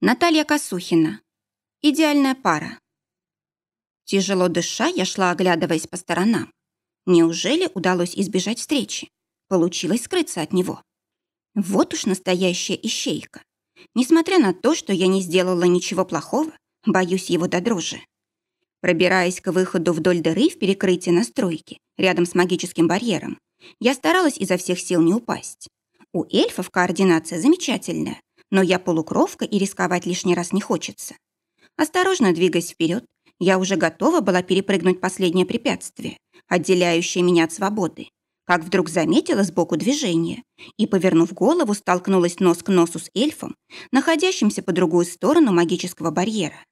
Наталья Косухина. Идеальная пара. Тяжело дыша, я шла, оглядываясь по сторонам. Неужели удалось избежать встречи? Получилось скрыться от него. Вот уж настоящая ищейка. Несмотря на то, что я не сделала ничего плохого, боюсь его до дрожи. Пробираясь к выходу вдоль дыры в перекрытии настройки, рядом с магическим барьером, я старалась изо всех сил не упасть. У эльфов координация замечательная, но я полукровка и рисковать лишний раз не хочется. Осторожно двигаясь вперед, я уже готова была перепрыгнуть последнее препятствие, отделяющее меня от свободы, как вдруг заметила сбоку движение и, повернув голову, столкнулась нос к носу с эльфом, находящимся по другую сторону магического барьера.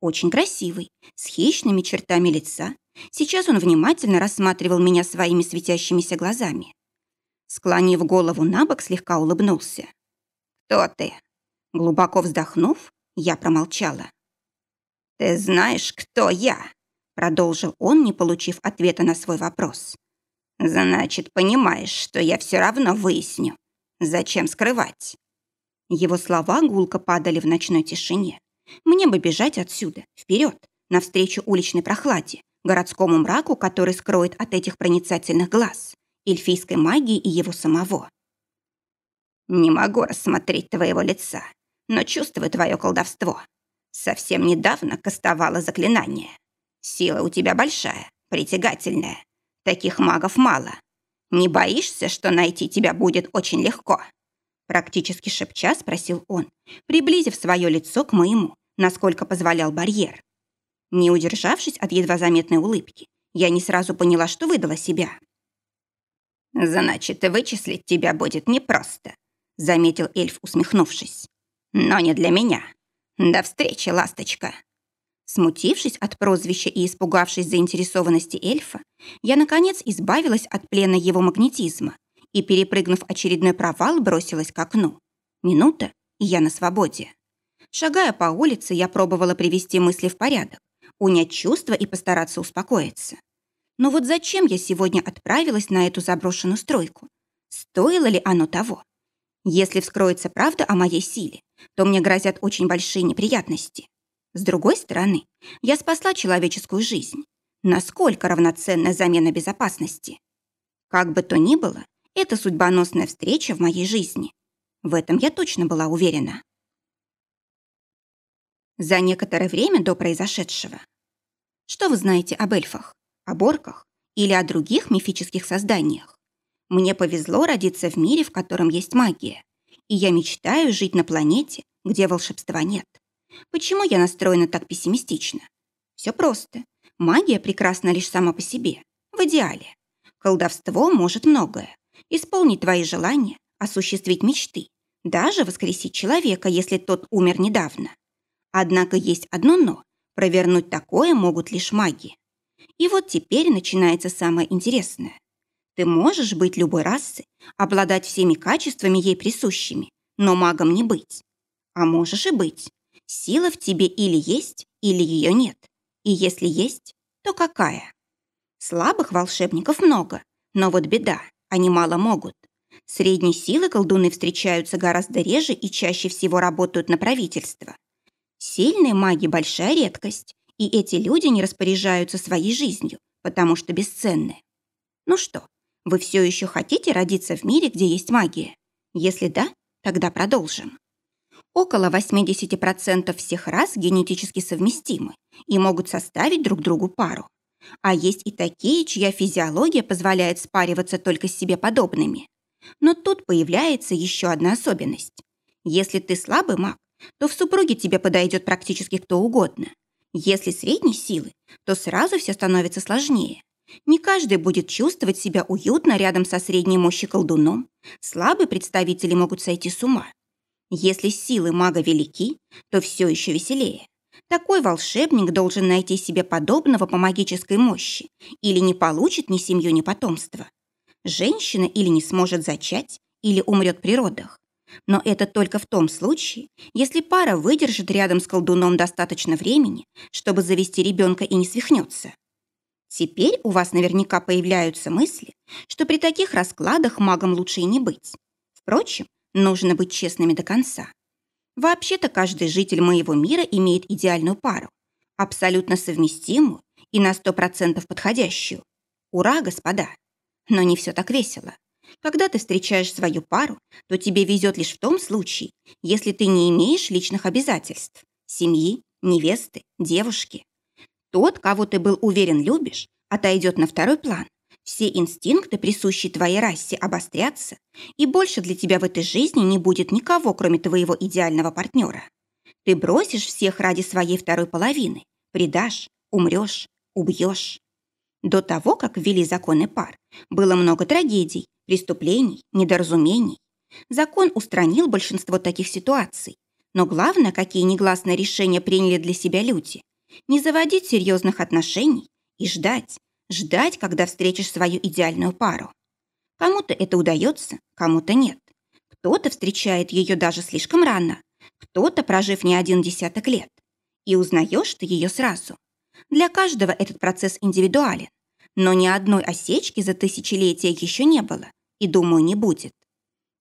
Очень красивый, с хищными чертами лица. Сейчас он внимательно рассматривал меня своими светящимися глазами. Склонив голову на бок, слегка улыбнулся. «Кто ты?» Глубоко вздохнув, я промолчала. «Ты знаешь, кто я?» Продолжил он, не получив ответа на свой вопрос. «Значит, понимаешь, что я все равно выясню. Зачем скрывать?» Его слова гулко падали в ночной тишине. Мне бы бежать отсюда, вперед, навстречу уличной прохладе, городскому мраку, который скроет от этих проницательных глаз, эльфийской магии и его самого. Не могу рассмотреть твоего лица, но чувствую твое колдовство. Совсем недавно кастовала заклинание. Сила у тебя большая, притягательная. Таких магов мало. Не боишься, что найти тебя будет очень легко?» Практически шепча спросил он, приблизив свое лицо к моему, насколько позволял барьер. Не удержавшись от едва заметной улыбки, я не сразу поняла, что выдала себя. «Значит, вычислить тебя будет непросто заметил эльф, усмехнувшись. «Но не для меня. До встречи, ласточка!» Смутившись от прозвища и испугавшись заинтересованности эльфа, я, наконец, избавилась от плена его магнетизма и, перепрыгнув очередной провал, бросилась к окну. Минута, и я на свободе. Шагая по улице, я пробовала привести мысли в порядок, унять чувства и постараться успокоиться. Но вот зачем я сегодня отправилась на эту заброшенную стройку? Стоило ли оно того? Если вскроется правда о моей силе, то мне грозят очень большие неприятности. С другой стороны, я спасла человеческую жизнь. Насколько равноценная замена безопасности? Как бы то ни было, это судьбоносная встреча в моей жизни. В этом я точно была уверена. За некоторое время до произошедшего. Что вы знаете об эльфах, о борках или о других мифических созданиях? Мне повезло родиться в мире, в котором есть магия. И я мечтаю жить на планете, где волшебства нет. Почему я настроена так пессимистично? Все просто. Магия прекрасна лишь сама по себе, в идеале. Колдовство может многое. Исполнить твои желания, осуществить мечты, даже воскресить человека, если тот умер недавно. Однако есть одно «но». Провернуть такое могут лишь маги. И вот теперь начинается самое интересное. Ты можешь быть любой расы, обладать всеми качествами ей присущими, но магом не быть. А можешь и быть. Сила в тебе или есть, или ее нет. И если есть, то какая? Слабых волшебников много, но вот беда, они мало могут. Средней силы колдуны встречаются гораздо реже и чаще всего работают на правительство. Сильные маги – большая редкость, и эти люди не распоряжаются своей жизнью, потому что бесценны. Ну что, вы все еще хотите родиться в мире, где есть магия? Если да, тогда продолжим. Около 80% всех рас генетически совместимы и могут составить друг другу пару. А есть и такие, чья физиология позволяет спариваться только с себе подобными. Но тут появляется еще одна особенность. Если ты слабый маг, то в супруге тебе подойдет практически кто угодно. Если средней силы, то сразу все становится сложнее. Не каждый будет чувствовать себя уютно рядом со средней мощи колдуном. Слабые представители могут сойти с ума. Если силы мага велики, то все еще веселее. Такой волшебник должен найти себе подобного по магической мощи или не получит ни семью, ни потомство. Женщина или не сможет зачать, или умрет при родах. Но это только в том случае, если пара выдержит рядом с колдуном достаточно времени, чтобы завести ребенка и не свихнется. Теперь у вас наверняка появляются мысли, что при таких раскладах магом лучше и не быть. Впрочем, нужно быть честными до конца. Вообще-то каждый житель моего мира имеет идеальную пару, абсолютно совместимую и на сто процентов подходящую. Ура, господа! Но не все так весело. Когда ты встречаешь свою пару, то тебе везет лишь в том случае, если ты не имеешь личных обязательств, семьи, невесты, девушки. Тот, кого ты был уверен любишь, отойдет на второй план. Все инстинкты, присущие твоей расе, обострятся, и больше для тебя в этой жизни не будет никого, кроме твоего идеального партнера. Ты бросишь всех ради своей второй половины, предашь, умрешь, убьешь. До того, как ввели законы пар, было много трагедий, преступлений, недоразумений. Закон устранил большинство таких ситуаций. Но главное, какие негласные решения приняли для себя люди. Не заводить серьезных отношений и ждать, ждать, когда встретишь свою идеальную пару. Кому-то это удается, кому-то нет. Кто-то встречает ее даже слишком рано, кто-то, прожив не один десяток лет. И узнаешь ты ее сразу. Для каждого этот процесс индивидуален. Но ни одной осечки за тысячелетия еще не было, и, думаю, не будет.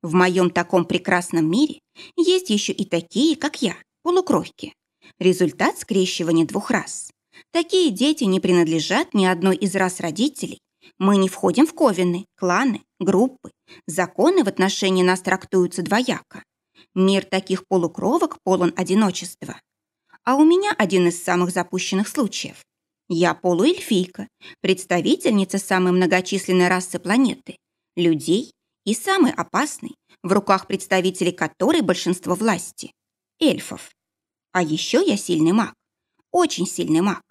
В моем таком прекрасном мире есть еще и такие, как я, полукровки. Результат скрещивания двух рас. Такие дети не принадлежат ни одной из рас родителей. Мы не входим в ковины, кланы, группы. Законы в отношении нас трактуются двояко. Мир таких полукровок полон одиночества. А у меня один из самых запущенных случаев. Я полуэльфийка, представительница самой многочисленной расы планеты, людей и самый опасный, в руках представителей которой большинство власти – эльфов. А еще я сильный маг, очень сильный маг.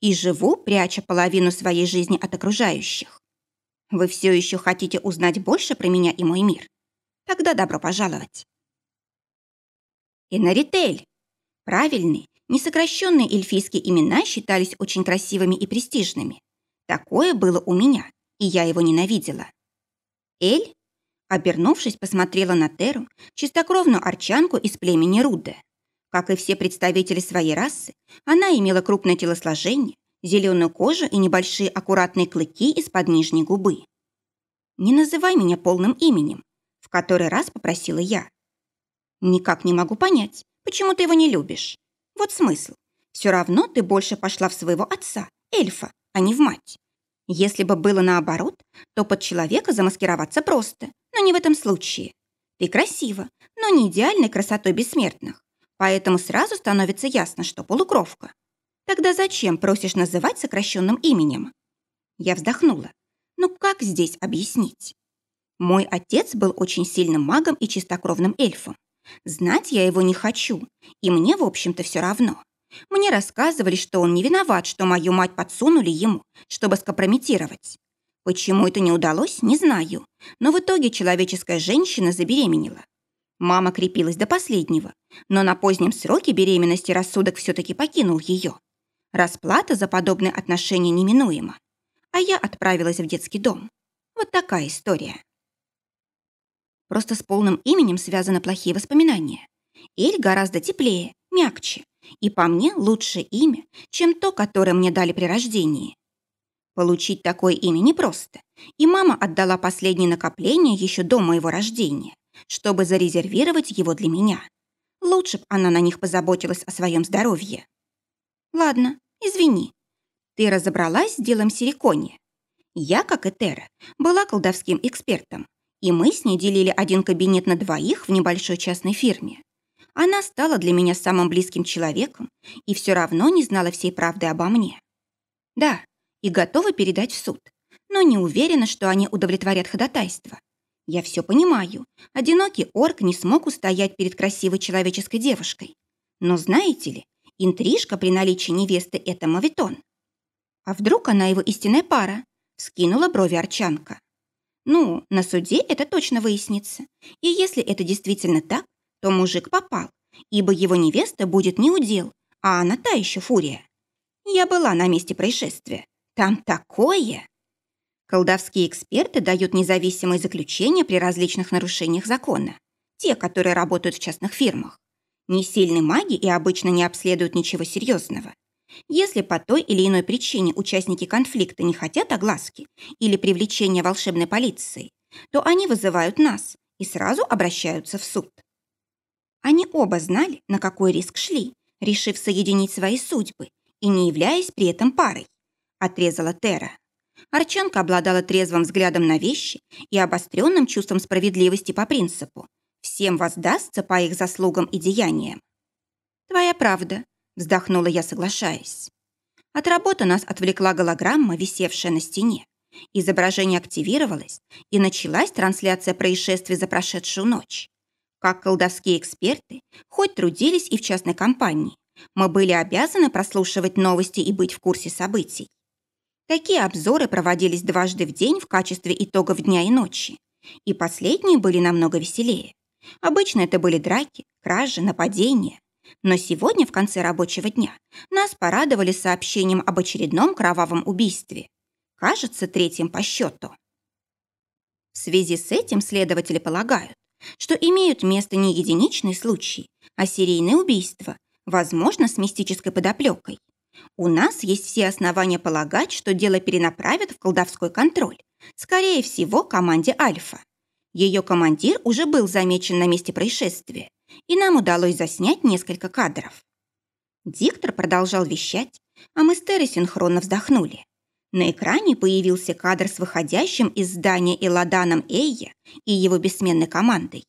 И живу, пряча половину своей жизни от окружающих. Вы все еще хотите узнать больше про меня и мой мир? Тогда добро пожаловать. Энаритель. Правильные, несокращенные эльфийские имена считались очень красивыми и престижными. Такое было у меня, и я его ненавидела. Эль, обернувшись, посмотрела на Теру, чистокровную арчанку из племени Руде. Как и все представители своей расы, она имела крупное телосложение, зеленую кожу и небольшие аккуратные клыки из-под нижней губы. «Не называй меня полным именем», — в который раз попросила я. «Никак не могу понять, почему ты его не любишь. Вот смысл. Все равно ты больше пошла в своего отца, эльфа, а не в мать. Если бы было наоборот, то под человека замаскироваться просто, но не в этом случае. Ты красива, но не идеальной красотой бессмертных. Поэтому сразу становится ясно, что полукровка. Тогда зачем просишь называть сокращенным именем? Я вздохнула. Ну как здесь объяснить? Мой отец был очень сильным магом и чистокровным эльфом. Знать я его не хочу, и мне, в общем-то, все равно. Мне рассказывали, что он не виноват, что мою мать подсунули ему, чтобы скомпрометировать. Почему это не удалось, не знаю, но в итоге человеческая женщина забеременела. Мама крепилась до последнего, но на позднем сроке беременности рассудок все-таки покинул ее. Расплата за подобное отношение неминуема. А я отправилась в детский дом. Вот такая история. Просто с полным именем связаны плохие воспоминания. Эль гораздо теплее, мягче. И по мне лучшее имя, чем то, которое мне дали при рождении. Получить такое имя непросто. И мама отдала последние накопления еще до моего рождения, чтобы зарезервировать его для меня. Лучше б она на них позаботилась о своем здоровье. Ладно, извини. Ты разобралась с делом Сирикони. Я, как и Тера, была колдовским экспертом, и мы с ней делили один кабинет на двоих в небольшой частной фирме. Она стала для меня самым близким человеком и все равно не знала всей правды обо мне. Да, и готова передать в суд, но не уверена, что они удовлетворят ходатайство. Я все понимаю. Одинокий орк не смог устоять перед красивой человеческой девушкой. Но знаете ли, интрижка при наличии невесты – это мавитон. А вдруг она его истинная пара? Скинула брови Арчанка. Ну, на суде это точно выяснится. И если это действительно так, то мужик попал, ибо его невеста будет не удел, а она та еще фурия. Я была на месте происшествия. Там такое! Колдовские эксперты дают независимые заключения при различных нарушениях закона. Те, которые работают в частных фирмах. Не сильные маги и обычно не обследуют ничего серьезного. Если по той или иной причине участники конфликта не хотят огласки или привлечения волшебной полиции, то они вызывают нас и сразу обращаются в суд. Они оба знали, на какой риск шли, решив соединить свои судьбы и не являясь при этом парой. Отрезала Тера. Арчанка обладала трезвым взглядом на вещи и обостренным чувством справедливости по принципу «всем воздастся по их заслугам и деяниям». «Твоя правда», — вздохнула я, соглашаясь. От работы нас отвлекла голограмма, висевшая на стене. Изображение активировалось, и началась трансляция происшествий за прошедшую ночь. Как колдовские эксперты, хоть трудились и в частной компании, мы были обязаны прослушивать новости и быть в курсе событий. Такие обзоры проводились дважды в день в качестве итогов дня и ночи. И последние были намного веселее. Обычно это были драки, кражи, нападения. Но сегодня, в конце рабочего дня, нас порадовали сообщением об очередном кровавом убийстве. Кажется, третьим по счету. В связи с этим следователи полагают, что имеют место не единичные случаи, а серийные убийства, возможно, с мистической подоплекой. У нас есть все основания полагать, что дело перенаправят в колдовской контроль. Скорее всего, команде «Альфа». Ее командир уже был замечен на месте происшествия, и нам удалось заснять несколько кадров. Диктор продолжал вещать, а мы с Терри синхронно вздохнули. На экране появился кадр с выходящим из здания Эладаном Эйя и его бессменной командой.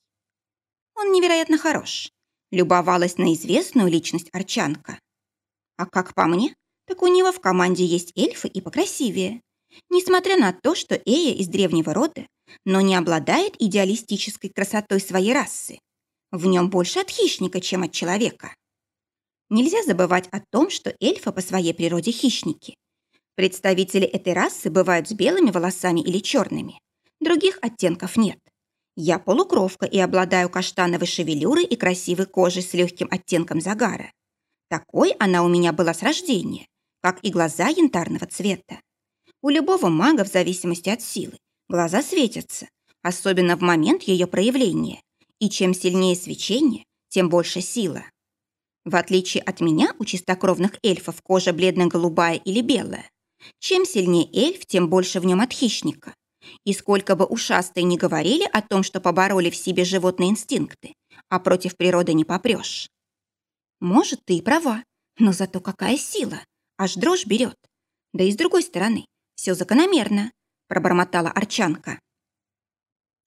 Он невероятно хорош. Любовалась на известную личность Арчанка. А как по мне, так у него в команде есть эльфы и покрасивее. Несмотря на то, что Эя из древнего рода, но не обладает идеалистической красотой своей расы. В нем больше от хищника, чем от человека. Нельзя забывать о том, что эльфы по своей природе хищники. Представители этой расы бывают с белыми волосами или черными. Других оттенков нет. Я полукровка и обладаю каштановой шевелюрой и красивой кожей с легким оттенком загара. Такой она у меня была с рождения, как и глаза янтарного цвета. У любого мага, в зависимости от силы, глаза светятся, особенно в момент ее проявления. И чем сильнее свечение, тем больше сила. В отличие от меня, у чистокровных эльфов кожа бледно-голубая или белая. Чем сильнее эльф, тем больше в нем от хищника. И сколько бы ушастые не говорили о том, что побороли в себе животные инстинкты, а против природы не попрешь. Может, ты и права, но зато какая сила. Аж дрожь берет. Да и с другой стороны, все закономерно, пробормотала Арчанка.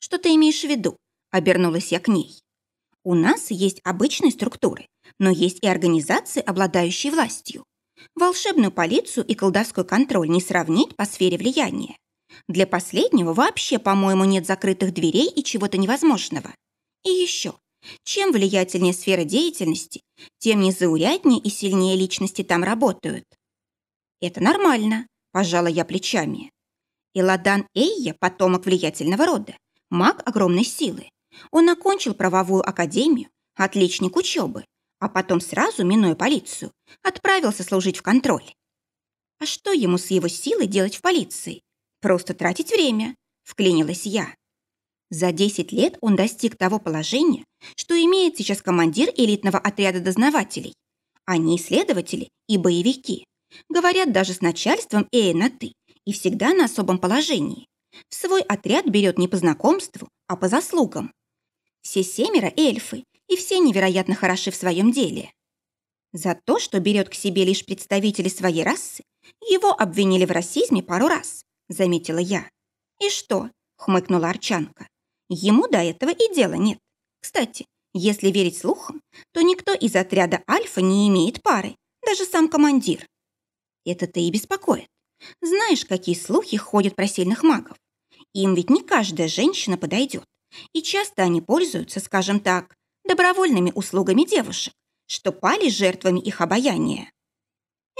Что ты имеешь в виду? Обернулась я к ней. У нас есть обычные структуры, но есть и организации, обладающие властью. Волшебную полицию и колдовской контроль не сравнить по сфере влияния. Для последнего вообще, по-моему, нет закрытых дверей и чего-то невозможного. И еще, чем влиятельнее сфера деятельности, тем незауряднее и сильнее личности там работают. Это нормально, пожала я плечами. Иладан Эйя – потомок влиятельного рода, маг огромной силы. Он окончил правовую академию, отличник учебы, а потом сразу, минуя полицию, отправился служить в контроль. А что ему с его силой делать в полиции? Просто тратить время, вклинилась я. За 10 лет он достиг того положения, что имеет сейчас командир элитного отряда дознавателей. Они исследователи и боевики. Говорят даже с начальством Эя на «ты» и всегда на особом положении. В свой отряд берет не по знакомству, а по заслугам. Все семеро – эльфы, и все невероятно хороши в своем деле. За то, что берет к себе лишь представителей своей расы, его обвинили в расизме пару раз, заметила я. И что? хмыкнула Арчанка. Ему до этого и дела нет. Кстати, если верить слухам, то никто из отряда Альфа не имеет пары, даже сам командир. Это-то и беспокоит. Знаешь, какие слухи ходят про сильных магов? Им ведь не каждая женщина подойдет. И часто они пользуются, скажем так, добровольными услугами девушек, что пали жертвами их обаяния.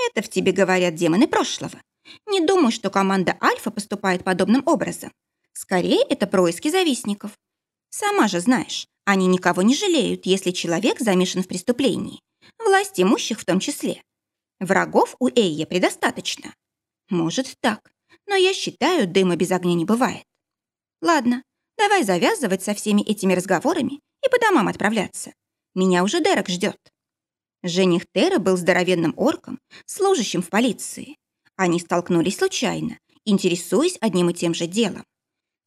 Это в тебе говорят демоны прошлого. Не думаю, что команда Альфа поступает подобным образом. Скорее, это происки завистников. Сама же знаешь, они никого не жалеют, если человек замешан в преступлении. Власть имущих в том числе. Врагов у Эйя предостаточно. Может так, но я считаю, дыма без огня не бывает. Ладно, давай завязывать со всеми этими разговорами и по домам отправляться. Меня уже Дерек ждет. Жених Тера был здоровенным орком, служащим в полиции. Они столкнулись случайно, интересуясь одним и тем же делом.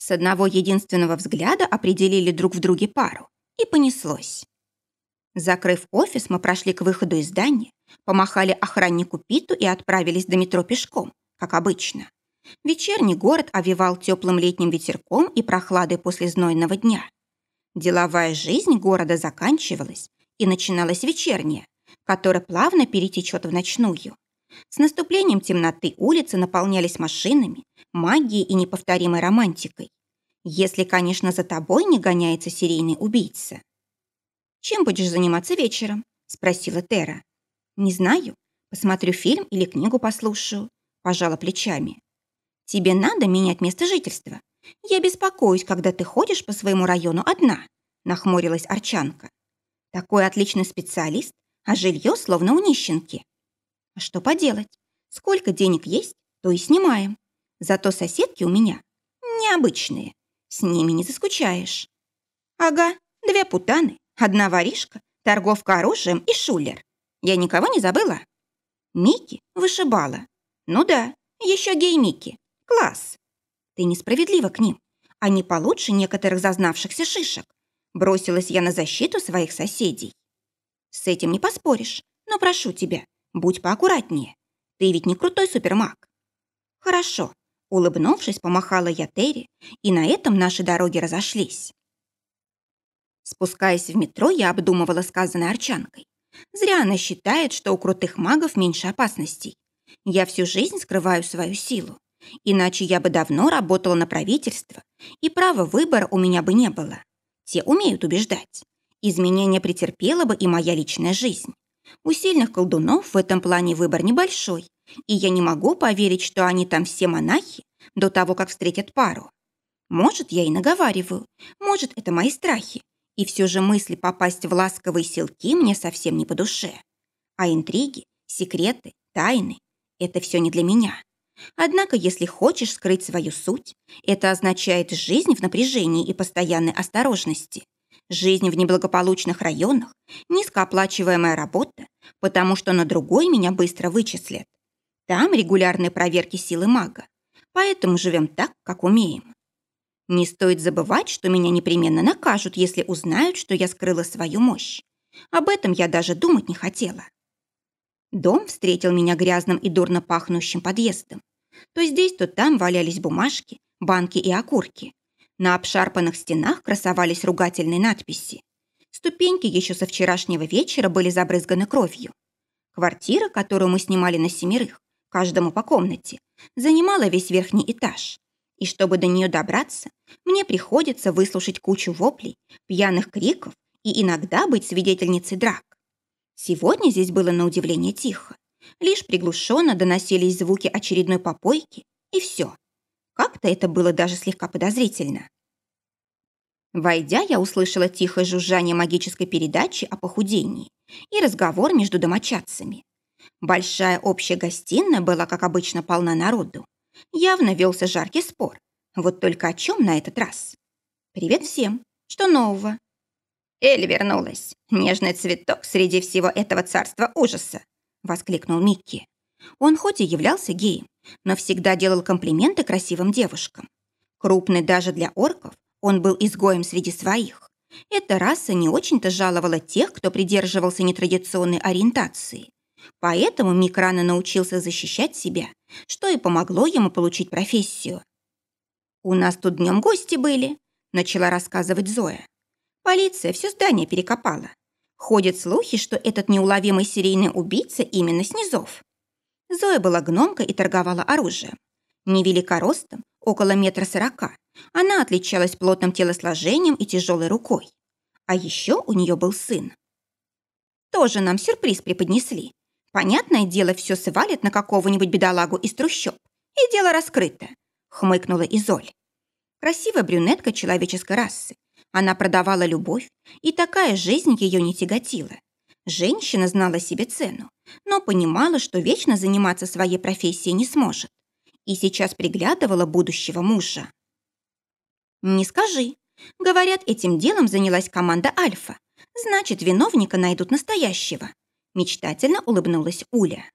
С одного единственного взгляда определили друг в друге пару. И понеслось. Закрыв офис, мы прошли к выходу из здания, помахали охраннику Питу и отправились до метро пешком, как обычно. Вечерний город овивал теплым летним ветерком и прохладой после знойного дня. Деловая жизнь города заканчивалась, и начиналась вечерняя, которая плавно перетечет в ночную. С наступлением темноты улицы наполнялись машинами, магией и неповторимой романтикой. Если, конечно, за тобой не гоняется серийный убийца. «Чем будешь заниматься вечером?» – спросила Тера. «Не знаю. Посмотрю фильм или книгу послушаю», – пожала плечами. «Тебе надо менять место жительства. Я беспокоюсь, когда ты ходишь по своему району одна», – нахмурилась Арчанка. «Такой отличный специалист, а жилье словно у нищенки». «А что поделать? Сколько денег есть, то и снимаем. Зато соседки у меня необычные. С ними не заскучаешь». «Ага, две путаны, Одна воришка, торговка оружием и шулер. Я никого не забыла? Микки вышибала. Ну да, еще гей Микки. Класс. Ты несправедлива к ним. Они получше некоторых зазнавшихся шишек. Бросилась я на защиту своих соседей. С этим не поспоришь, но прошу тебя, будь поаккуратнее. Ты ведь не крутой супермаг. Хорошо. Улыбнувшись, помахала я Терри, и на этом наши дороги разошлись. Спускаясь в метро, я обдумывала сказанное Арчанкой. Зря она считает, что у крутых магов меньше опасностей. Я всю жизнь скрываю свою силу. Иначе я бы давно работала на правительство, и права выбора у меня бы не было. Те умеют убеждать. Изменения претерпела бы и моя личная жизнь. У сильных колдунов в этом плане выбор небольшой, и я не могу поверить, что они там все монахи до того, как встретят пару. Может, я и наговариваю, может, это мои страхи, и все же мысли попасть в ласковые селки мне совсем не по душе. А интриги, секреты, тайны – это все не для меня. Однако, если хочешь скрыть свою суть, это означает жизнь в напряжении и постоянной осторожности. Жизнь в неблагополучных районах, низкооплачиваемая работа, потому что на другой меня быстро вычислят. Там регулярные проверки силы мага. Поэтому живем так, как умеем. Не стоит забывать, что меня непременно накажут, если узнают, что я скрыла свою мощь. Об этом я даже думать не хотела. Дом встретил меня грязным и дурно пахнущим подъездом. То здесь, то там валялись бумажки, банки и окурки. На обшарпанных стенах красовались ругательные надписи. Ступеньки еще со вчерашнего вечера были забрызганы кровью. Квартира, которую мы снимали на семерых, каждому по комнате, занимала весь верхний этаж. И чтобы до нее добраться, мне приходится выслушать кучу воплей, пьяных криков и иногда быть свидетельницей драк. Сегодня здесь было на удивление тихо. Лишь приглушенно доносились звуки очередной попойки, и все. Как-то это было даже слегка подозрительно. Войдя, я услышала тихое жужжание магической передачи о похудении и разговор между домочадцами. Большая общая гостиная была, как обычно, полна народу. Явно велся жаркий спор. Вот только о чем на этот раз? Привет всем. Что нового? Эль вернулась. Нежный цветок среди всего этого царства ужаса. Воскликнул Микки. Он хоть и являлся геем, но всегда делал комплименты красивым девушкам. Крупный даже для орков, он был изгоем среди своих. Эта раса не очень-то жаловала тех, кто придерживался нетрадиционной ориентации. Поэтому Мик рано научился защищать себя, что и помогло ему получить профессию. «У нас тут днем гости были», – начала рассказывать Зоя. Полиция все здание перекопала. Ходят слухи, что этот неуловимый серийный убийца именно снизов. Зоя была гномкой и торговала оружием. Невелика ростом, около метра сорока, она отличалась плотным телосложением и тяжелой рукой. А еще у нее был сын. Тоже нам сюрприз преподнесли. Понятное дело, все свалит на какого-нибудь бедолагу из трущоб. И дело раскрыто, хмыкнула Изоль. Красивая брюнетка человеческой расы. Она продавала любовь, и такая жизнь ее не тяготила. Женщина знала себе цену, но понимала, что вечно заниматься своей профессией не сможет. И сейчас приглядывала будущего мужа. «Не скажи. Говорят, этим делом занялась команда «Альфа». Значит, виновника найдут настоящего. Мечтательно улыбнулась Уля.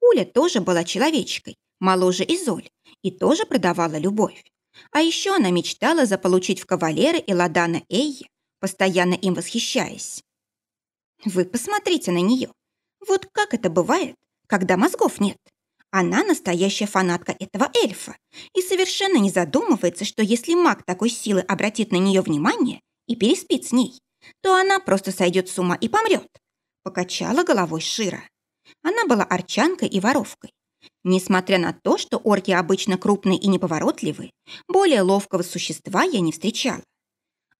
Уля тоже была человечкой, моложе Изоль, и тоже продавала любовь. А еще она мечтала заполучить в кавалеры Ладана Эйе, постоянно им восхищаясь. Вы посмотрите на нее. Вот как это бывает, когда мозгов нет? Она настоящая фанатка этого эльфа и совершенно не задумывается, что если маг такой силы обратит на нее внимание и переспит с ней, то она просто сойдет с ума и помрет. Покачала головой Шира. Она была арчанкой и воровкой. Несмотря на то, что орки обычно крупные и неповоротливые, более ловкого существа я не встречала.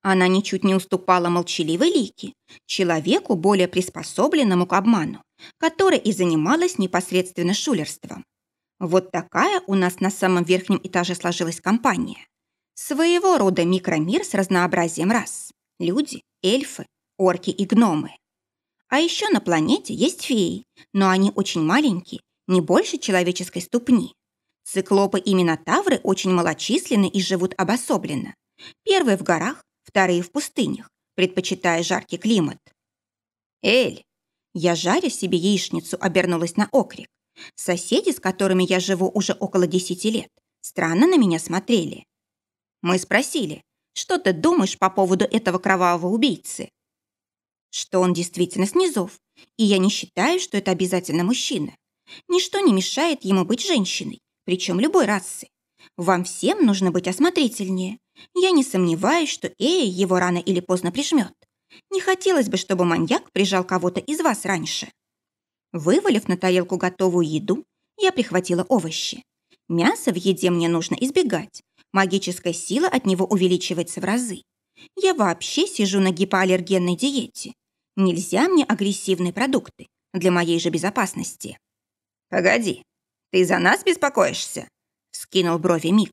Она ничуть не уступала молчаливой Лике, человеку, более приспособленному к обману, которая и занималась непосредственно шулерством. Вот такая у нас на самом верхнем этаже сложилась компания. Своего рода микромир с разнообразием рас. Люди, эльфы, орки и гномы. А еще на планете есть феи, но они очень маленькие, не больше человеческой ступни. Циклопы и минотавры очень малочисленны и живут обособленно. Первые в горах, вторые в пустынях, предпочитая жаркий климат. «Эль!» Я, жаря себе яичницу, обернулась на окрик. Соседи, с которыми я живу уже около десяти лет, странно на меня смотрели. Мы спросили, что ты думаешь по поводу этого кровавого убийцы? Что он действительно снизов, и я не считаю, что это обязательно мужчина. Ничто не мешает ему быть женщиной, причем любой расы. Вам всем нужно быть осмотрительнее. Я не сомневаюсь, что Эя его рано или поздно прижмет. Не хотелось бы, чтобы маньяк прижал кого-то из вас раньше. Вывалив на тарелку готовую еду, я прихватила овощи. Мясо в еде мне нужно избегать. Магическая сила от него увеличивается в разы. Я вообще сижу на гипоаллергенной диете. Нельзя мне агрессивные продукты для моей же безопасности. «Погоди, ты за нас беспокоишься?» — скинул брови Мик.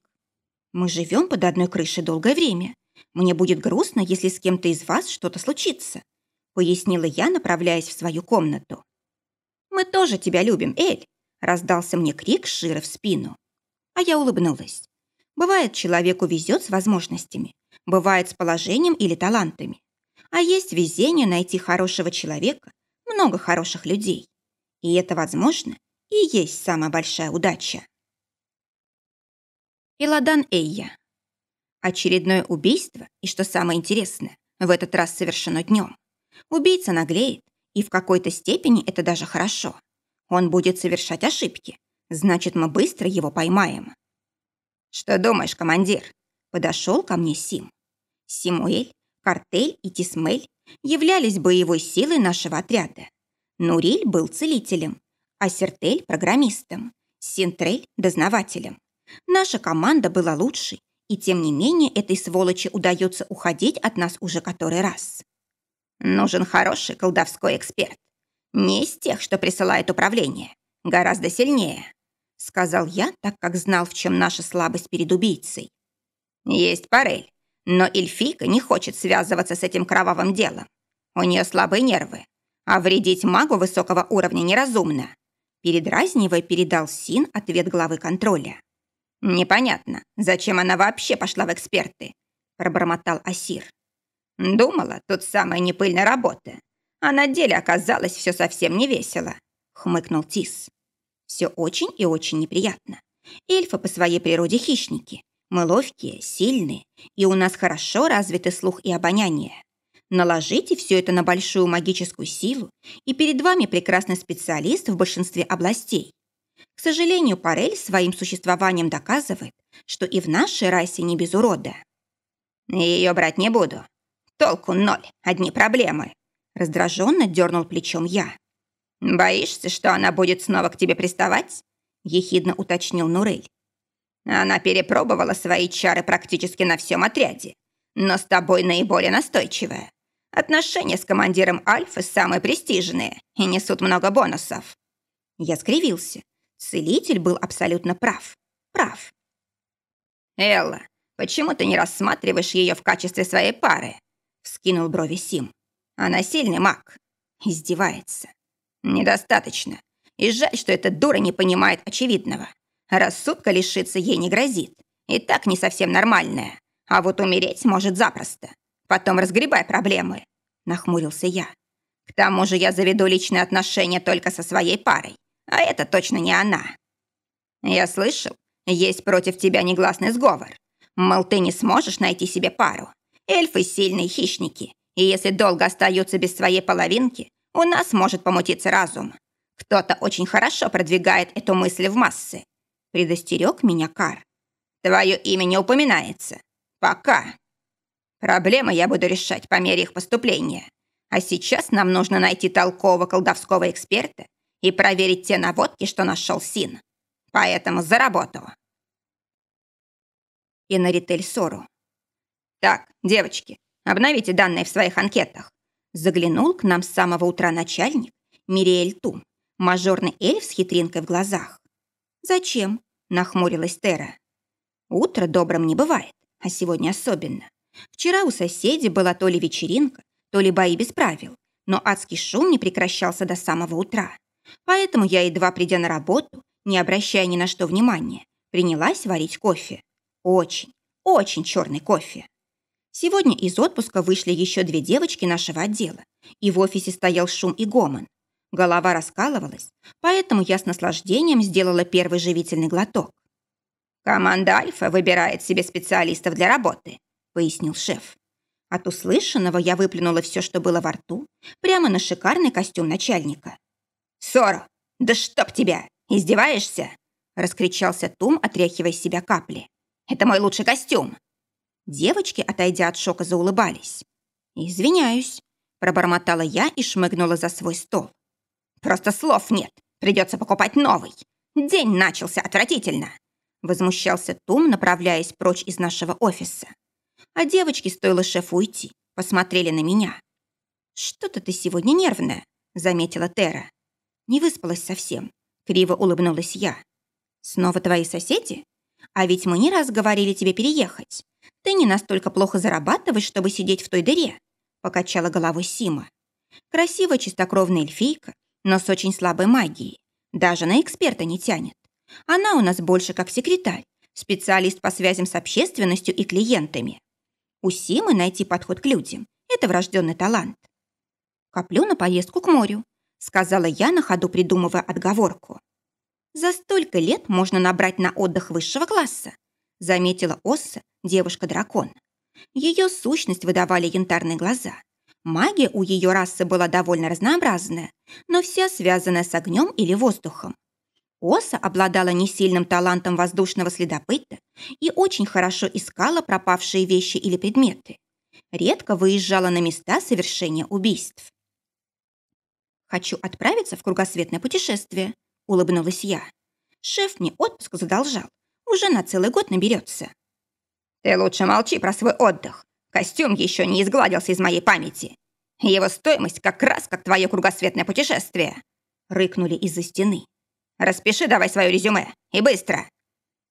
«Мы живем под одной крышей долгое время. Мне будет грустно, если с кем-то из вас что-то случится», — пояснила я, направляясь в свою комнату. «Мы тоже тебя любим, Эль», — раздался мне крик Шира в спину. А я улыбнулась. Бывает, человеку везет с возможностями, бывает с положением или талантами. А есть везение найти хорошего человека, много хороших людей. И это возможно и есть самая большая удача. Иладан Эйя. Очередное убийство, и что самое интересное, в этот раз совершено днем. Убийца наглеет, и в какой-то степени это даже хорошо. Он будет совершать ошибки, значит, мы быстро его поймаем. «Что думаешь, командир?» Подошел ко мне Сим. Симуэль, Картель и Тисмель являлись боевой силой нашего отряда. Нуриль был целителем, а Сертель – программистом, Синтрель – дознавателем. Наша команда была лучшей, и тем не менее этой сволочи удается уходить от нас уже который раз. Нужен хороший колдовской эксперт. Не из тех, что присылает управление. Гораздо сильнее. Сказал я, так как знал, в чем наша слабость перед убийцей. Есть парель, но эльфийка не хочет связываться с этим кровавым делом. У нее слабые нервы, а вредить магу высокого уровня неразумно. Передразнивая, передал Син ответ главы контроля. «Непонятно, зачем она вообще пошла в эксперты?» пробормотал Асир. «Думала, тут самая непыльная работа, а на деле оказалось все совсем не весело», хмыкнул Тис. «Все очень и очень неприятно. Эльфы по своей природе хищники. Мы ловкие, сильные, и у нас хорошо развиты слух и обоняние. Наложите все это на большую магическую силу, и перед вами прекрасный специалист в большинстве областей. К сожалению, Парель своим существованием доказывает, что и в нашей расе не без урода. Ее брать не буду. Толку ноль, одни проблемы. Раздраженно дернул плечом я. «Боишься, что она будет снова к тебе приставать?» ехидно уточнил Нурель. Она перепробовала свои чары практически на всем отряде, но с тобой наиболее настойчивая. Отношения с командиром Альфы самые престижные и несут много бонусов. Я скривился. Целитель был абсолютно прав. Прав. «Элла, почему ты не рассматриваешь ее в качестве своей пары?» Вскинул брови Сим. «Она сильный маг». Издевается. «Недостаточно. И жаль, что эта дура не понимает очевидного. Рассудка лишиться ей не грозит. И так не совсем нормальная. А вот умереть может запросто. Потом разгребай проблемы», — нахмурился я. «К тому же я заведу личные отношения только со своей парой, а это точно не она». «Я слышал, есть против тебя негласный сговор. Мол, ты не сможешь найти себе пару. Эльфы — сильные хищники, и если долго остаются без своей половинки, у нас может помутиться разум. Кто-то очень хорошо продвигает эту мысль в массы. Предостерег меня Кар. Твое имя не упоминается. Пока. Проблемы я буду решать по мере их поступления. А сейчас нам нужно найти толкового колдовского эксперта и проверить те наводки, что нашел Син. Поэтому за работу. И на Ритель Сору. Так, девочки, обновите данные в своих анкетах. Заглянул к нам с самого утра начальник Мириэль Тум, мажорный эльф с хитринкой в глазах. «Зачем?» – нахмурилась Тера. «Утро добрым не бывает, а сегодня особенно. Вчера у соседей была то ли вечеринка, то ли бои без правил, но адский шум не прекращался до самого утра. Поэтому я, едва придя на работу, не обращая ни на что внимания, принялась варить кофе. Очень, очень черный кофе. Сегодня из отпуска вышли еще две девочки нашего отдела, и в офисе стоял шум и гомон. Голова раскалывалась, поэтому я с наслаждением сделала первый живительный глоток. «Команда Альфа выбирает себе специалистов для работы», — пояснил шеф. От услышанного я выплюнула все, что было во рту, прямо на шикарный костюм начальника. «Соро, да чтоб тебя! Издеваешься?» — раскричался Тум, отряхивая себя капли. «Это мой лучший костюм!» Девочки, отойдя от шока, заулыбались. «Извиняюсь», — пробормотала я и шмыгнула за свой стол. «Просто слов нет, придется покупать новый. День начался отвратительно!» Возмущался Тум, направляясь прочь из нашего офиса. А девочки, стоило шефу уйти, посмотрели на меня. «Что-то ты сегодня нервная», — заметила Тера. Не выспалась совсем. Криво улыбнулась я. «Снова твои соседи? А ведь мы не раз говорили тебе переехать. Ты не настолько плохо зарабатываешь, чтобы сидеть в той дыре», покачала головой Сима. Красивая чистокровная эльфийка, но с очень слабой магией. Даже на эксперта не тянет. Она у нас больше как секретарь, специалист по связям с общественностью и клиентами. У Симы найти подход к людям – это врожденный талант. Коплю на поездку к морю, сказала я на ходу, придумывая отговорку. За столько лет можно набрать на отдых высшего класса, заметила Осса, девушка-дракон. Ее сущность выдавали янтарные глаза. Магия у ее расы была довольно разнообразная, но вся связанная с огнем или воздухом. Оса обладала несильным талантом воздушного следопыта и очень хорошо искала пропавшие вещи или предметы. Редко выезжала на места совершения убийств. «Хочу отправиться в кругосветное путешествие», — улыбнулась я. «Шеф мне отпуск задолжал. Уже на целый год наберется». «Ты лучше молчи про свой отдых. Костюм еще не изгладился из моей памяти. Его стоимость как раз как твое кругосветное путешествие», — рыкнули из-за стены. «Распиши давай свое резюме. И быстро».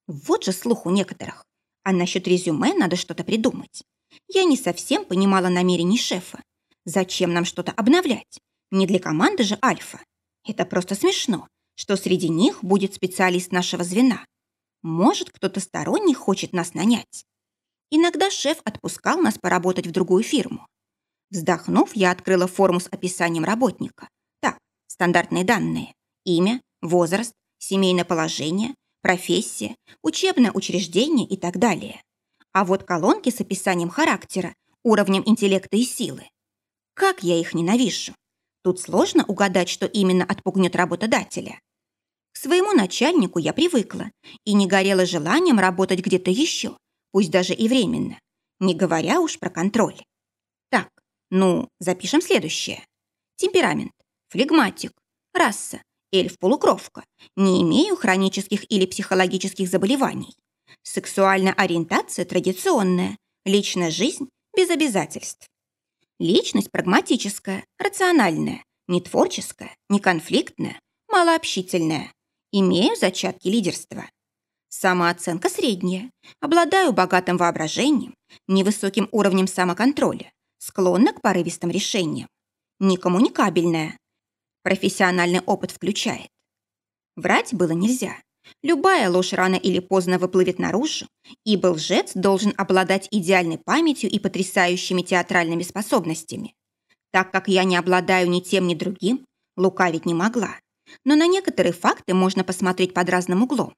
Вот же слух у некоторых. А насчет резюме надо что-то придумать. Я не совсем понимала намерений шефа. Зачем нам что-то обновлять? Не для команды же Альфа. Это просто смешно, что среди них будет специалист нашего звена. Может, кто-то сторонний хочет нас нанять. Иногда шеф отпускал нас поработать в другую фирму. Вздохнув, я открыла форму с описанием работника. Так, стандартные данные. Имя, возраст, семейное положение, профессия, учебное учреждение и так далее. А вот колонки с описанием характера, уровнем интеллекта и силы. Как я их ненавижу. Тут сложно угадать, что именно отпугнет работодателя. К своему начальнику я привыкла и не горела желанием работать где-то еще, пусть даже и временно, не говоря уж про контроль. Так, ну, запишем следующее. Темперамент, флегматик, раса, эльф-полукровка, не имею хронических или психологических заболеваний. Сексуальная ориентация традиционная, личная жизнь без обязательств. Личность прагматическая, рациональная, не творческая, не конфликтная, малообщительная. Имею зачатки лидерства. Самооценка средняя. Обладаю богатым воображением, невысоким уровнем самоконтроля, склонна к порывистым решениям. Некоммуникабельная. Профессиональный опыт включает. Врать было нельзя. Любая ложь рано или поздно выплывет наружу, ибо лжец должен обладать идеальной памятью и потрясающими театральными способностями. Так как я не обладаю ни тем, ни другим, лукавить не могла. Но на некоторые факты можно посмотреть под разным углом.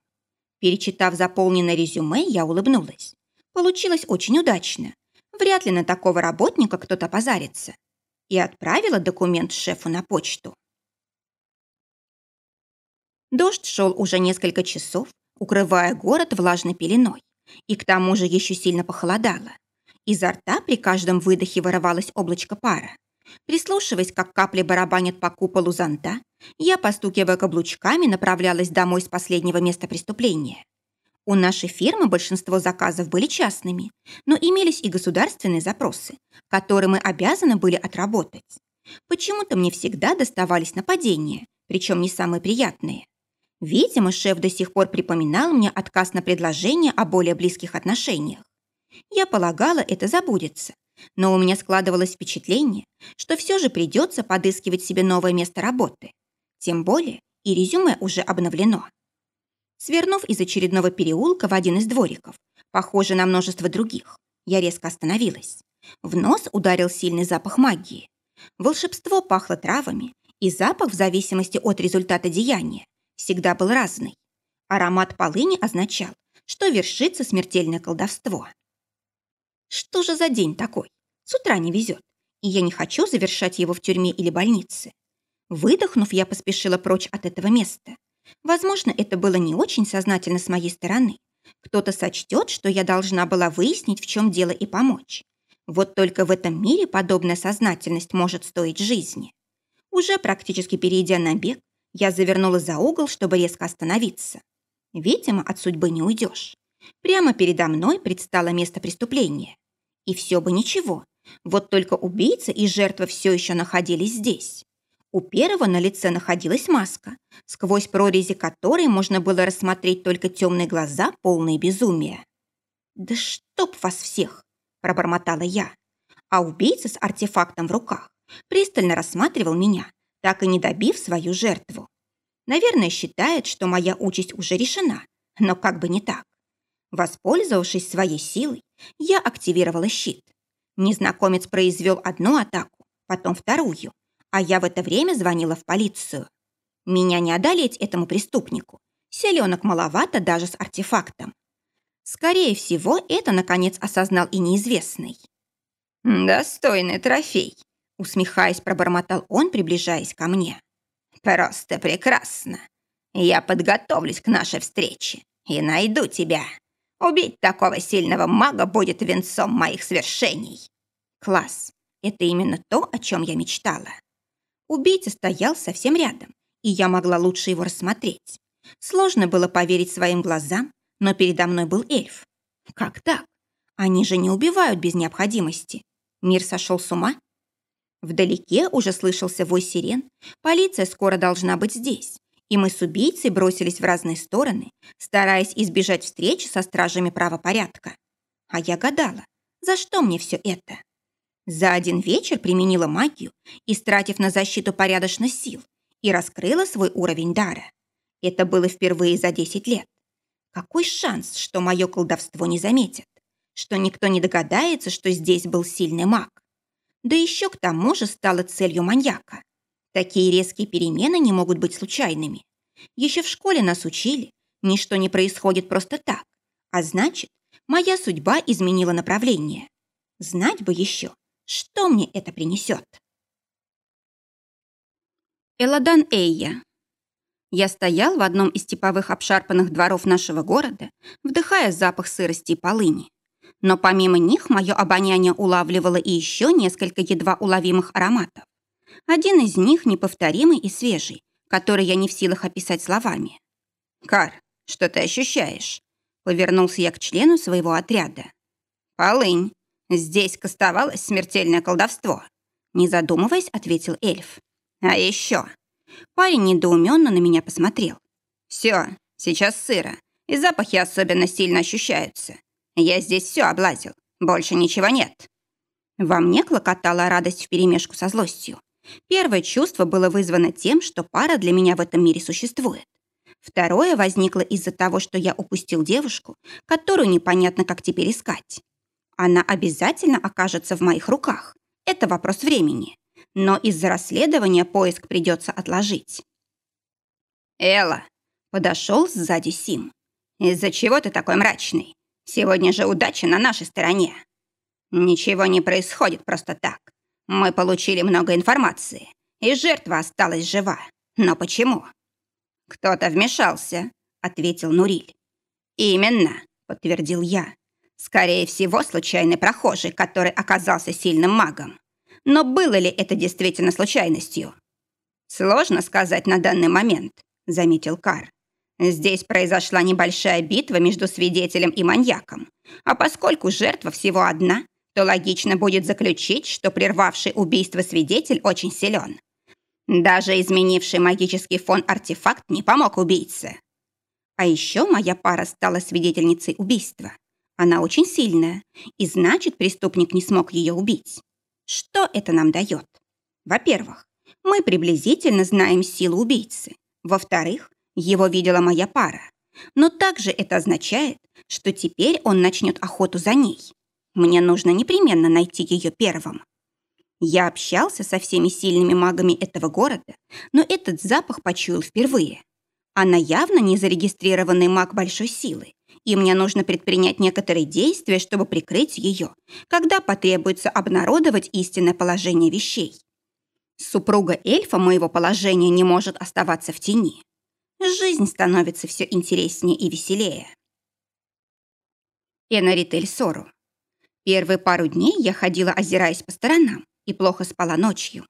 Перечитав заполненное резюме, я улыбнулась. Получилось очень удачно. Вряд ли на такого работника кто-то позарится. и отправила документ шефу на почту. Дождь шел уже несколько часов, укрывая город влажной пеленой, и к тому же еще сильно похолодало. Изо рта при каждом выдохе вырывалось облачко пара. Прислушиваясь, как капли барабанят по куполу зонта, я, постукивая каблучками, направлялась домой с последнего места преступления. У нашей фирмы большинство заказов были частными, но имелись и государственные запросы, которые мы обязаны были отработать. Почему-то мне всегда доставались нападения, причем не самые приятные. Видимо, шеф до сих пор припоминал мне отказ на предложение о более близких отношениях. Я полагала, это забудется, но у меня складывалось впечатление, что все же придется подыскивать себе новое место работы. Тем более и резюме уже обновлено. Свернув из очередного переулка в один из двориков, похожий на множество других, я резко остановилась. В нос ударил сильный запах магии. Волшебство пахло травами, и запах в зависимости от результата деяния всегда был разный. Аромат полыни означал, что вершится смертельное колдовство. Что же за день такой? С утра не везет, и я не хочу завершать его в тюрьме или больнице. Выдохнув, я поспешила прочь от этого места. Возможно, это было не очень сознательно с моей стороны. Кто-то сочтет, что я должна была выяснить, в чем дело и помочь. Вот только в этом мире подобная сознательность может стоить жизни. Уже практически перейдя на бег, я завернула за угол, чтобы резко остановиться. Видимо, от судьбы не уйдешь. Прямо передо мной предстало место преступления. И все бы ничего. Вот только убийца и жертва все еще находились здесь. У первого на лице находилась маска, сквозь прорези которой можно было рассмотреть только темные глаза, полные безумия. «Да чтоб вас всех!» – пробормотала я. А убийца с артефактом в руках пристально рассматривал меня, так и не добив свою жертву. Наверное, считает, что моя участь уже решена, но как бы не так. Воспользовавшись своей силой, я активировала щит. Незнакомец произвел одну атаку, потом вторую, а я в это время звонила в полицию. Меня не одолеть этому преступнику. Селенок маловато даже с артефактом. Скорее всего, это, наконец, осознал и неизвестный. «Достойный трофей», — усмехаясь, пробормотал он, приближаясь ко мне. «Просто прекрасно. Я подготовлюсь к нашей встрече и найду тебя. Убить такого сильного мага будет венцом моих свершений». Класс. Это именно то, о чем я мечтала. Убийца стоял совсем рядом, и я могла лучше его рассмотреть. Сложно было поверить своим глазам, но передо мной был эльф. Как так? Они же не убивают без необходимости. Мир сошел с ума? Вдалеке уже слышался вой сирен. Полиция скоро должна быть здесь. И мы с убийцей бросились в разные стороны, стараясь избежать встречи со стражами правопорядка. А я гадала, за что мне все это? За один вечер применила магию, истратив на защиту порядочно сил, и раскрыла свой уровень дара. Это было впервые за 10 лет. Какой шанс, что мое колдовство не заметят? Что никто не догадается, что здесь был сильный маг? Да еще к тому же стала целью маньяка. Такие резкие перемены не могут быть случайными. Еще в школе нас учили, ничто не происходит просто так. А значит, моя судьба изменила направление. Знать бы еще, что мне это принесет? Эладан Эйя. Я стоял в одном из типовых обшарпанных дворов нашего города, вдыхая запах сырости и полыни. Но помимо них мое обоняние улавливало и еще несколько едва уловимых ароматов. Один из них неповторимый и свежий, который я не в силах описать словами. «Кар, что ты ощущаешь?» Повернулся я к члену своего отряда. «Полынь. Здесь кастовалось смертельное колдовство. Не задумываясь, ответил эльф. А еще. Парень недоуменно на меня посмотрел. Все, сейчас сыро, и запахи особенно сильно ощущаются. Я здесь все облазил, больше ничего нет. Во мне клокотала радость вперемешку со злостью. Первое чувство было вызвано тем, что пара для меня в этом мире существует. Второе возникло из-за того, что я упустил девушку, которую непонятно, как теперь искать. Она обязательно окажется в моих руках. Это вопрос времени. Но из-за расследования поиск придется отложить. «Элла!» — подошел сзади Сим. «Из-за чего ты такой мрачный? Сегодня же удача на нашей стороне». «Ничего не происходит просто так. Мы получили много информации, и жертва осталась жива. Но почему? Кто-то вмешался, ответил Нуриль. Именно, подтвердил я. Скорее всего, случайный прохожий, который оказался сильным магом. Но было ли это действительно случайностью? Сложно сказать на данный момент, заметил Кар. Здесь произошла небольшая битва между свидетелем и маньяком. А поскольку жертва всего одна, то логично будет заключить, что прервавший убийство свидетель очень силен. Даже изменивший магический фон артефакт не помог убийце. А еще моя пара стала свидетельницей убийства. Она очень сильная, и значит, преступник не смог ее убить. Что это нам дает? Во-первых, мы приблизительно знаем силу убийцы. Во-вторых, его видела моя пара. Но также это означает, что теперь он начнет охоту за ней. Мне нужно непременно найти ее первым. Я общался со всеми сильными магами этого города, но этот запах почуял впервые. Она явно не зарегистрированный маг большой силы, и мне нужно предпринять некоторые действия, чтобы прикрыть ее, когда потребуется обнародовать истинное положение вещей. Супруга эльфа моего положения не может оставаться в тени. Жизнь становится все интереснее и веселее. Энаритель Сору. Первые пару дней я ходила, озираясь по сторонам, и плохо спала ночью.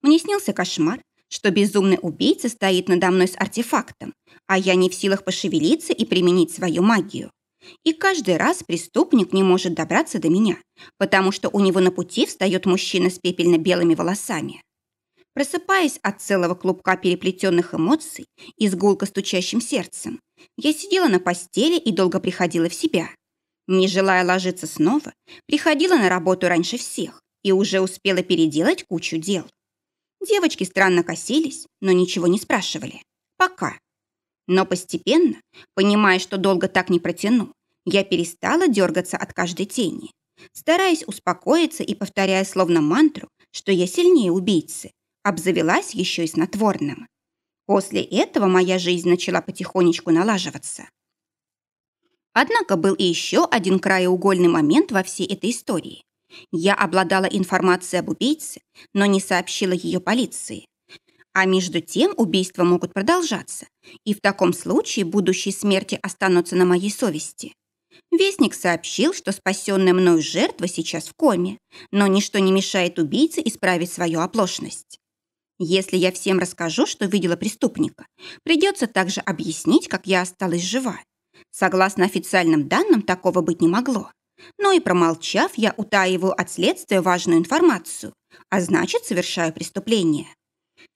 Мне снился кошмар, что безумный убийца стоит надо мной с артефактом, а я не в силах пошевелиться и применить свою магию. И каждый раз преступник не может добраться до меня, потому что у него на пути встает мужчина с пепельно-белыми волосами. Просыпаясь от целого клубка переплетенных эмоций и с гулко стучащим сердцем, я сидела на постели и долго приходила в себя. Не желая ложиться снова, приходила на работу раньше всех и уже успела переделать кучу дел. Девочки странно косились, но ничего не спрашивали. Пока. Но постепенно, понимая, что долго так не протяну, я перестала дергаться от каждой тени, стараясь успокоиться и повторяя словно мантру, что я сильнее убийцы, обзавелась еще и снотворным. После этого моя жизнь начала потихонечку налаживаться. Однако был и еще один краеугольный момент во всей этой истории. Я обладала информацией об убийце, но не сообщила ее полиции. А между тем убийства могут продолжаться, и в таком случае будущие смерти останутся на моей совести. Вестник сообщил, что спасенная мною жертва сейчас в коме, но ничто не мешает убийце исправить свою оплошность. Если я всем расскажу, что видела преступника, придется также объяснить, как я осталась жива. Согласно официальным данным, такого быть не могло. Но и промолчав, я утаиваю от следствия важную информацию, а значит, совершаю преступление.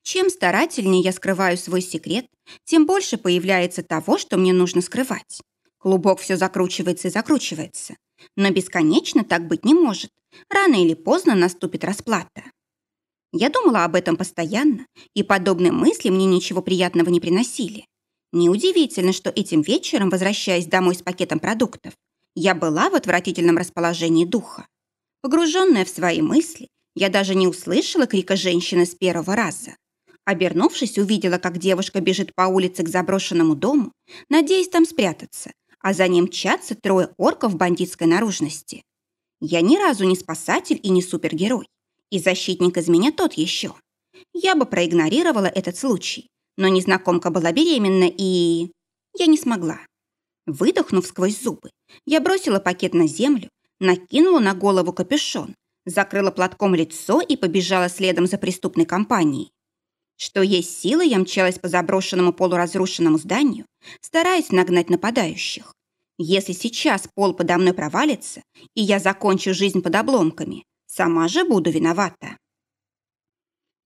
Чем старательнее я скрываю свой секрет, тем больше появляется того, что мне нужно скрывать. Клубок все закручивается и закручивается. Но бесконечно так быть не может. Рано или поздно наступит расплата. Я думала об этом постоянно, и подобные мысли мне ничего приятного не приносили. Неудивительно, что этим вечером, возвращаясь домой с пакетом продуктов, я была в отвратительном расположении духа. Погруженная в свои мысли, я даже не услышала крика женщины с первого раза. Обернувшись, увидела, как девушка бежит по улице к заброшенному дому, надеясь там спрятаться, а за ним мчатся трое орков бандитской наружности. Я ни разу не спасатель и не супергерой, и защитник из меня тот еще. Я бы проигнорировала этот случай, но незнакомка была беременна и... Я не смогла. Выдохнув сквозь зубы, я бросила пакет на землю, накинула на голову капюшон, закрыла платком лицо и побежала следом за преступной компанией. Что есть силы, я мчалась по заброшенному полуразрушенному зданию, стараясь нагнать нападающих. Если сейчас пол подо мной провалится, и я закончу жизнь под обломками, сама же буду виновата.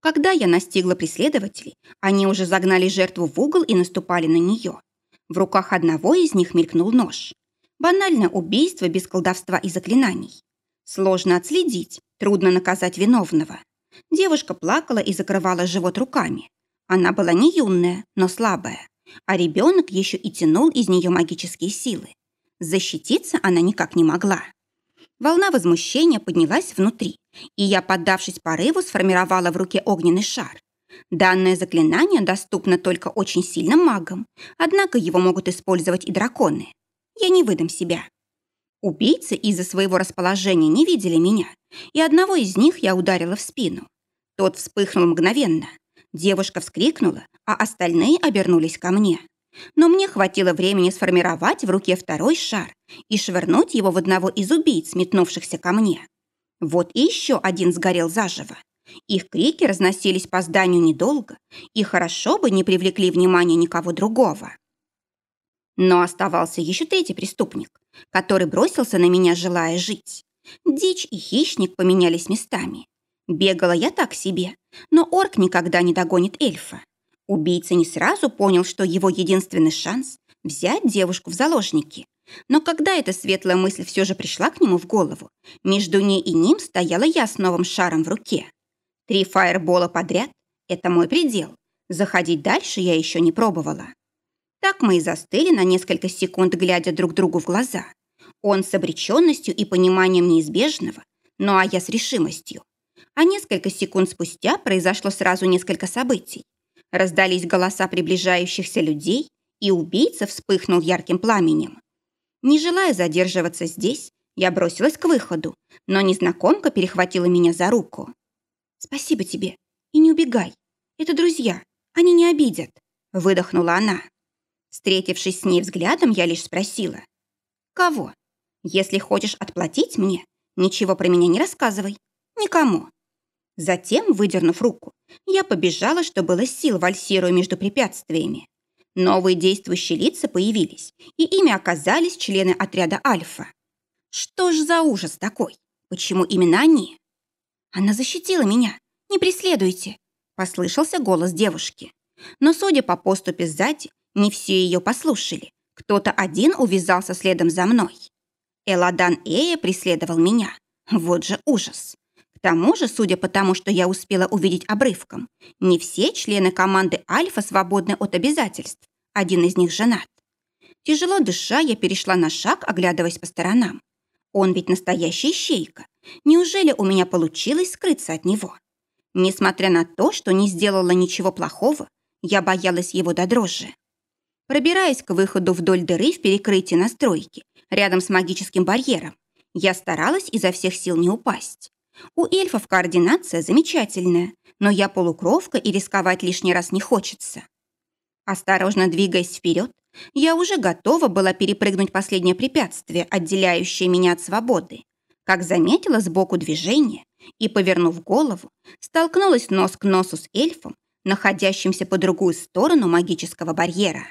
Когда я настигла преследователей, они уже загнали жертву в угол и наступали на нее. В руках одного из них мелькнул нож. Банальное убийство без колдовства и заклинаний. Сложно отследить, трудно наказать виновного. Девушка плакала и закрывала живот руками. Она была не юная, но слабая, а ребенок еще и тянул из нее магические силы. Защититься она никак не могла. Волна возмущения поднялась внутри, и я, поддавшись порыву, сформировала в руке огненный шар. Данное заклинание доступно только очень сильным магам, однако его могут использовать и драконы. Я не выдам себя. Убийцы из-за своего расположения не видели меня, и одного из них я ударила в спину. Тот вспыхнул мгновенно. Девушка вскрикнула, а остальные обернулись ко мне. Но мне хватило времени сформировать в руке второй шар и швырнуть его в одного из убийц, метнувшихся ко мне. Вот и еще один сгорел заживо. Их крики разносились по зданию недолго и хорошо бы не привлекли внимания никого другого. Но оставался еще третий преступник, который бросился на меня, желая жить. Дичь и хищник поменялись местами. Бегала я так себе, но орк никогда не догонит эльфа. Убийца не сразу понял, что его единственный шанс – взять девушку в заложники. Но когда эта светлая мысль все же пришла к нему в голову, между ней и ним стояла я с новым шаром в руке. Три фаербола подряд – это мой предел. Заходить дальше я еще не пробовала. Так мы и застыли на несколько секунд, глядя друг другу в глаза. Он с обреченностью и пониманием неизбежного, ну а я с решимостью. А несколько секунд спустя произошло сразу несколько событий. Раздались голоса приближающихся людей, и убийца вспыхнул ярким пламенем. Не желая задерживаться здесь, я бросилась к выходу, но незнакомка перехватила меня за руку. «Спасибо тебе. И не убегай. Это друзья. Они не обидят», — выдохнула она. Встретившись с ней взглядом, я лишь спросила. «Кого? Если хочешь отплатить мне, ничего про меня не рассказывай. Никому». Затем, выдернув руку, я побежала, что было сил, вальсируя между препятствиями. Новые действующие лица появились, и ими оказались члены отряда «Альфа». Что ж за ужас такой? Почему именно они? Она защитила меня. Не преследуйте, послышался голос девушки. Но, судя по поступе сзади, не все ее послушали. Кто-то один увязался следом за мной. Эладан Эя преследовал меня. Вот же ужас. Тому же, судя по тому, что я успела увидеть обрывком, не все члены команды Альфа свободны от обязательств. Один из них женат. Тяжело дыша, я перешла на шаг, оглядываясь по сторонам. Он ведь настоящая ищейка. Неужели у меня получилось скрыться от него? Несмотря на то, что не сделала ничего плохого, я боялась его до дрожи. Пробираясь к выходу вдоль дыры в перекрытии настройки, рядом с магическим барьером, я старалась изо всех сил не упасть. У эльфов координация замечательная, но я полукровка и рисковать лишний раз не хочется. Осторожно двигаясь вперед, я уже готова была перепрыгнуть последнее препятствие, отделяющее меня от свободы, как заметила сбоку движение и, повернув голову, столкнулась нос к носу с эльфом, находящимся по другую сторону магического барьера.